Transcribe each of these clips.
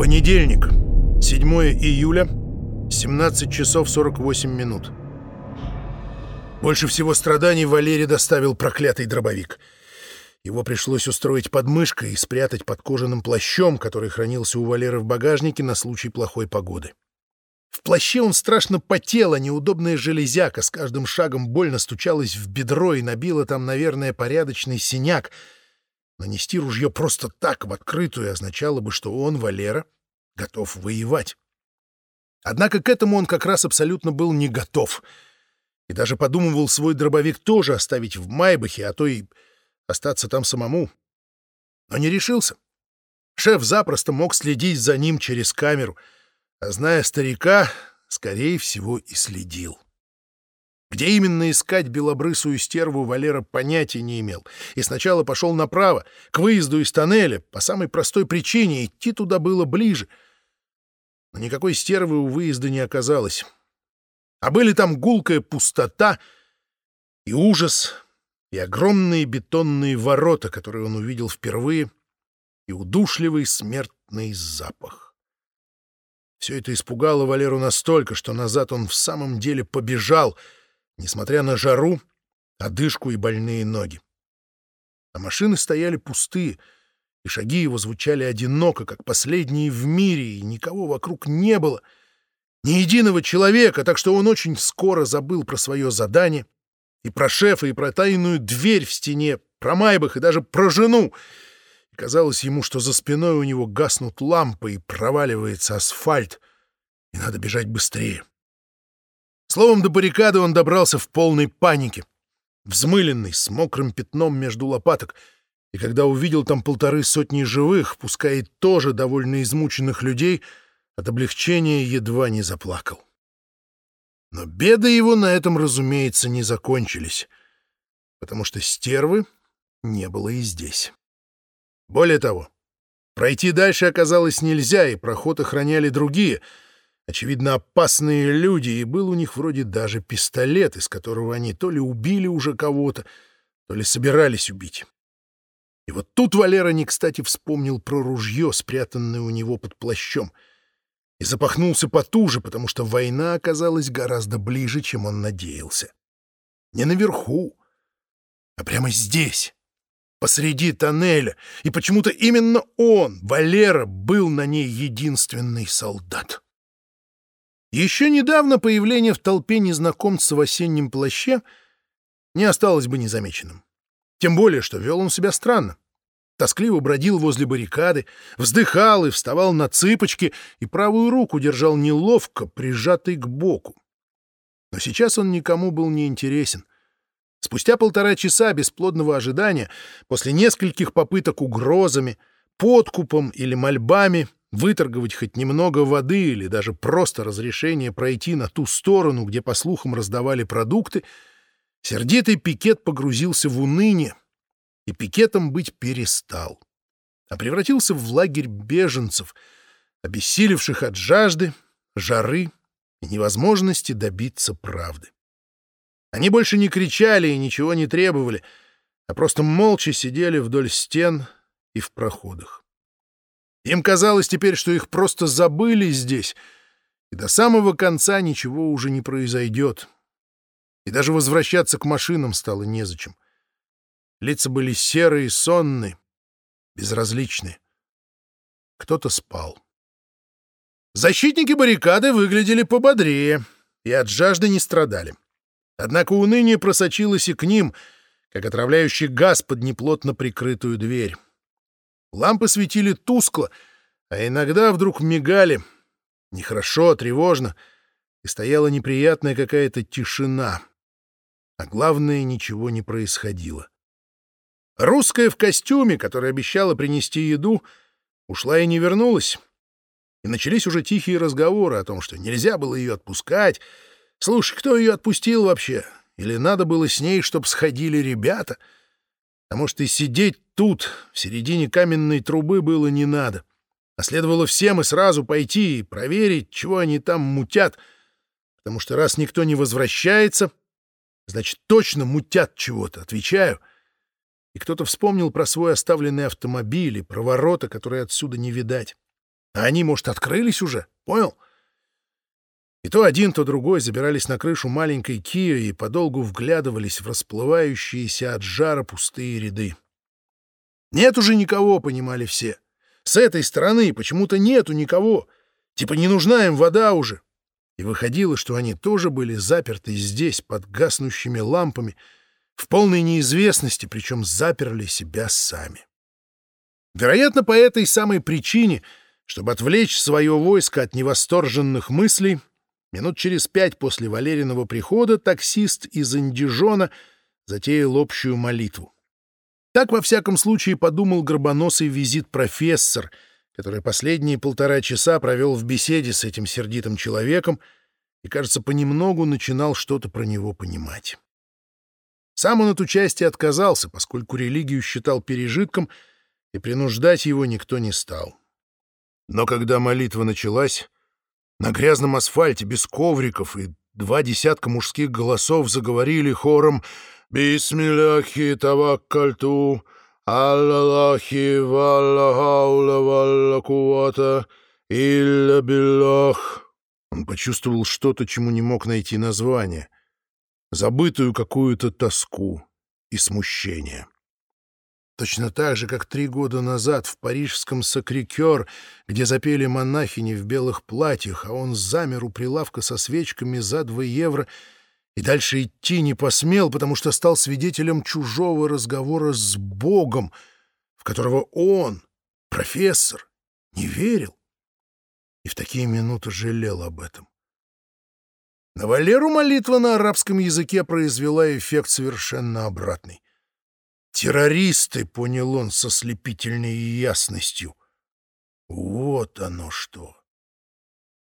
Понедельник, 7 июля, 17 часов 48 минут. Больше всего страданий Валере доставил проклятый дробовик. Его пришлось устроить под мышкой и спрятать под кожаным плащом, который хранился у Валеры в багажнике на случай плохой погоды. В плаще он страшно потел, а неудобная железяка с каждым шагом больно стучалась в бедро и набила там, наверное, порядочный синяк. Нанести ружье просто так, в открытую, означало бы, что он, Валера, готов воевать. Однако к этому он как раз абсолютно был не готов. И даже подумывал свой дробовик тоже оставить в Майбахе, а то и остаться там самому. Но не решился. Шеф запросто мог следить за ним через камеру — а зная старика, скорее всего, и следил. Где именно искать белобрысую стерву Валера понятия не имел, и сначала пошел направо, к выезду из тоннеля, по самой простой причине идти туда было ближе. Но никакой стервы у выезда не оказалось. А были там гулкая пустота и ужас, и огромные бетонные ворота, которые он увидел впервые, и удушливый смертный запах. Все это испугало Валеру настолько, что назад он в самом деле побежал, несмотря на жару, одышку и больные ноги. А машины стояли пустые, и шаги его звучали одиноко, как последние в мире, и никого вокруг не было, ни единого человека, так что он очень скоро забыл про свое задание, и про шефа, и про тайную дверь в стене, про Майбах, и даже про жену — Казалось ему, что за спиной у него гаснут лампы и проваливается асфальт, и надо бежать быстрее. Словом, до баррикады он добрался в полной панике, взмыленный, с мокрым пятном между лопаток, и когда увидел там полторы сотни живых, пускай и тоже довольно измученных людей, от облегчения едва не заплакал. Но беды его на этом, разумеется, не закончились, потому что стервы не было и здесь. Более того, пройти дальше оказалось нельзя, и проход охраняли другие, очевидно, опасные люди, и был у них вроде даже пистолет, из которого они то ли убили уже кого-то, то ли собирались убить. И вот тут Валера не кстати вспомнил про ружье, спрятанное у него под плащом, и запахнулся потуже, потому что война оказалась гораздо ближе, чем он надеялся. Не наверху, а прямо здесь посреди тоннеля, и почему-то именно он, Валера, был на ней единственный солдат. Еще недавно появление в толпе незнакомца в осеннем плаще не осталось бы незамеченным. Тем более, что вел он себя странно. Тоскливо бродил возле баррикады, вздыхал и вставал на цыпочки, и правую руку держал неловко, прижатой к боку. Но сейчас он никому был не интересен. Спустя полтора часа бесплодного ожидания, после нескольких попыток угрозами, подкупом или мольбами выторговать хоть немного воды или даже просто разрешение пройти на ту сторону, где, по слухам, раздавали продукты, сердитый пикет погрузился в уныние и пикетом быть перестал, а превратился в лагерь беженцев, обессилевших от жажды, жары и невозможности добиться правды. Они больше не кричали и ничего не требовали, а просто молча сидели вдоль стен и в проходах. Им казалось теперь, что их просто забыли здесь, и до самого конца ничего уже не произойдет. И даже возвращаться к машинам стало незачем. Лица были серые, сонные, безразличные. Кто-то спал. Защитники баррикады выглядели пободрее и от жажды не страдали. Однако уныние просочилось и к ним, как отравляющий газ под неплотно прикрытую дверь. Лампы светили тускло, а иногда вдруг мигали. Нехорошо, тревожно, и стояла неприятная какая-то тишина. А главное, ничего не происходило. Русская в костюме, которая обещала принести еду, ушла и не вернулась. И начались уже тихие разговоры о том, что нельзя было ее отпускать, Слушай, кто ее отпустил вообще? Или надо было с ней, чтоб сходили ребята? Потому что сидеть тут, в середине каменной трубы, было не надо. А следовало всем и сразу пойти и проверить, чего они там мутят. Потому что раз никто не возвращается, значит, точно мутят чего-то, отвечаю. И кто-то вспомнил про свой оставленный автомобиль и про ворота, которые отсюда не видать. А они, может, открылись уже, понял? И то один, то другой забирались на крышу маленькой Кио и подолгу вглядывались в расплывающиеся от жара пустые ряды. Нет уже никого, понимали все. С этой стороны почему-то нету никого. Типа не нужна им вода уже. И выходило, что они тоже были заперты здесь, под гаснущими лампами, в полной неизвестности, причем заперли себя сами. Вероятно, по этой самой причине, чтобы отвлечь свое войско от невосторженных мыслей, минут через пять после Валериного прихода таксист из Индижона затеял общую молитву. Так, во всяком случае, подумал горбоносый визит-профессор, который последние полтора часа провел в беседе с этим сердитым человеком и, кажется, понемногу начинал что-то про него понимать. Сам он от участия отказался, поскольку религию считал пережитком, и принуждать его никто не стал. Но когда молитва началась, на грязном асфальте, без ковриков, и два десятка мужских голосов заговорили хором Бисмилляхи таваккальту, Аллахи валла хаула валла кувата, илля биллах. Он почувствовал что-то, чему не мог найти название, забытую какую-то тоску и смущение. Точно так же, как три года назад в парижском Сакрикер, где запели монахини в белых платьях, а он замер у прилавка со свечками за два евро — и дальше идти не посмел, потому что стал свидетелем чужого разговора с Богом, в которого он, профессор, не верил и в такие минуты жалел об этом. На Валеру молитва на арабском языке произвела эффект совершенно обратный. «Террористы», — понял он со слепительной ясностью. Вот оно что!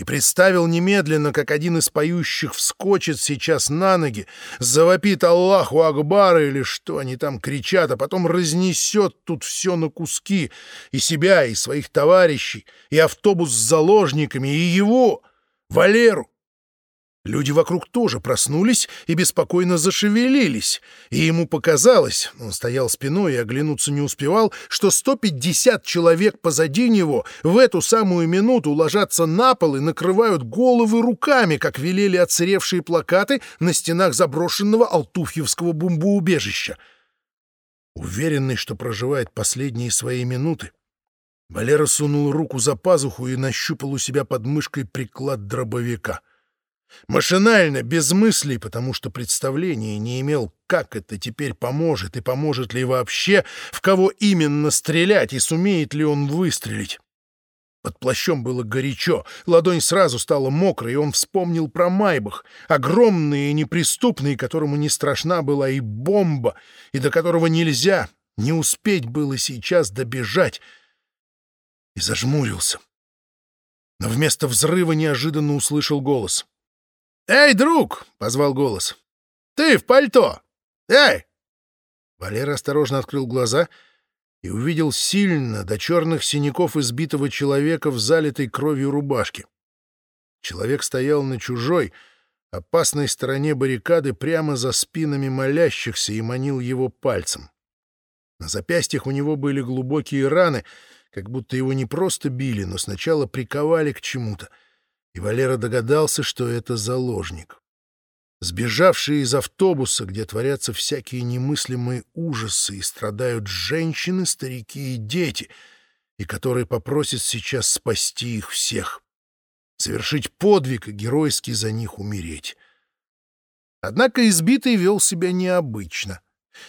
и представил немедленно, как один из поющих вскочит сейчас на ноги, завопит Аллаху Акбара или что они там кричат, а потом разнесет тут все на куски, и себя, и своих товарищей, и автобус с заложниками, и его, Валеру. Люди вокруг тоже проснулись и беспокойно зашевелились, и ему показалось, он стоял спиной и оглянуться не успевал, что 150 человек позади него в эту самую минуту ложатся на пол и накрывают головы руками, как велели отсыревшие плакаты на стенах заброшенного Алтуфьевского бомбоубежища. Уверенный, что проживает последние свои минуты, Валера сунул руку за пазуху и нащупал у себя под мышкой приклад дробовика — Машинально, без мыслей, потому что представления не имел, как это теперь поможет и поможет ли вообще, в кого именно стрелять и сумеет ли он выстрелить. Под плащом было горячо, ладонь сразу стала мокрой, и он вспомнил про Майбах, огромный и неприступный, которому не страшна была и бомба, и до которого нельзя, не успеть было сейчас добежать, и зажмурился. Но вместо взрыва неожиданно услышал голос. «Эй, друг!» — позвал голос. «Ты в пальто! Эй!» Валера осторожно открыл глаза и увидел сильно до черных синяков избитого человека в залитой кровью рубашке. Человек стоял на чужой, опасной стороне баррикады прямо за спинами молящихся и манил его пальцем. На запястьях у него были глубокие раны, как будто его не просто били, но сначала приковали к чему-то — и Валера догадался, что это заложник. Сбежавший из автобуса, где творятся всякие немыслимые ужасы и страдают женщины, старики и дети, и который попросит сейчас спасти их всех, совершить подвиг и геройски за них умереть. Однако избитый вел себя необычно.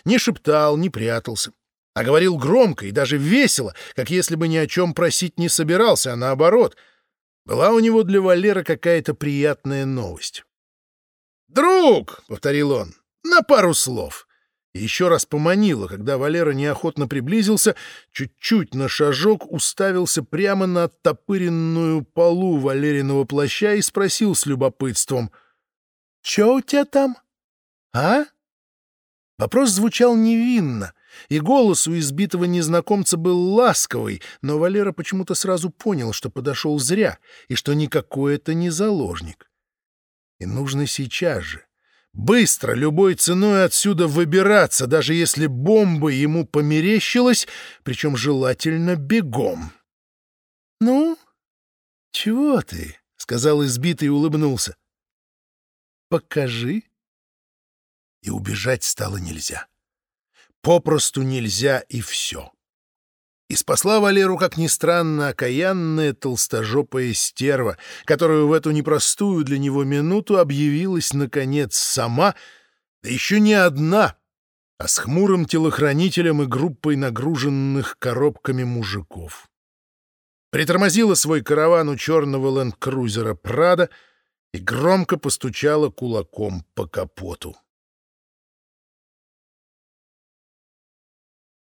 Не шептал, не прятался, а говорил громко и даже весело, как если бы ни о чем просить не собирался, а наоборот — была у него для Валера какая-то приятная новость. «Друг!» — повторил он. «На пару слов!» И еще раз поманило, когда Валера неохотно приблизился, чуть-чуть на шажок уставился прямо на оттопыренную полу Валериного плаща и спросил с любопытством. «Че у тебя там? А?» Вопрос звучал невинно, и голос у избитого незнакомца был ласковый, но Валера почему-то сразу понял, что подошел зря, и что никакой это не заложник. И нужно сейчас же, быстро, любой ценой отсюда выбираться, даже если бомба ему померещилась, причем желательно бегом. — Ну, «Чего ты?» — сказал избитый и улыбнулся. «Покажи». И убежать стало нельзя. Попросту нельзя, и все. И спасла Валеру, как ни странно, окаянная толстожопая стерва, которую в эту непростую для него минуту объявилась, наконец, сама, да еще не одна, а с хмурым телохранителем и группой нагруженных коробками мужиков. Притормозила свой караван у черного ленд-крузера «Прада» и громко постучала кулаком по капоту.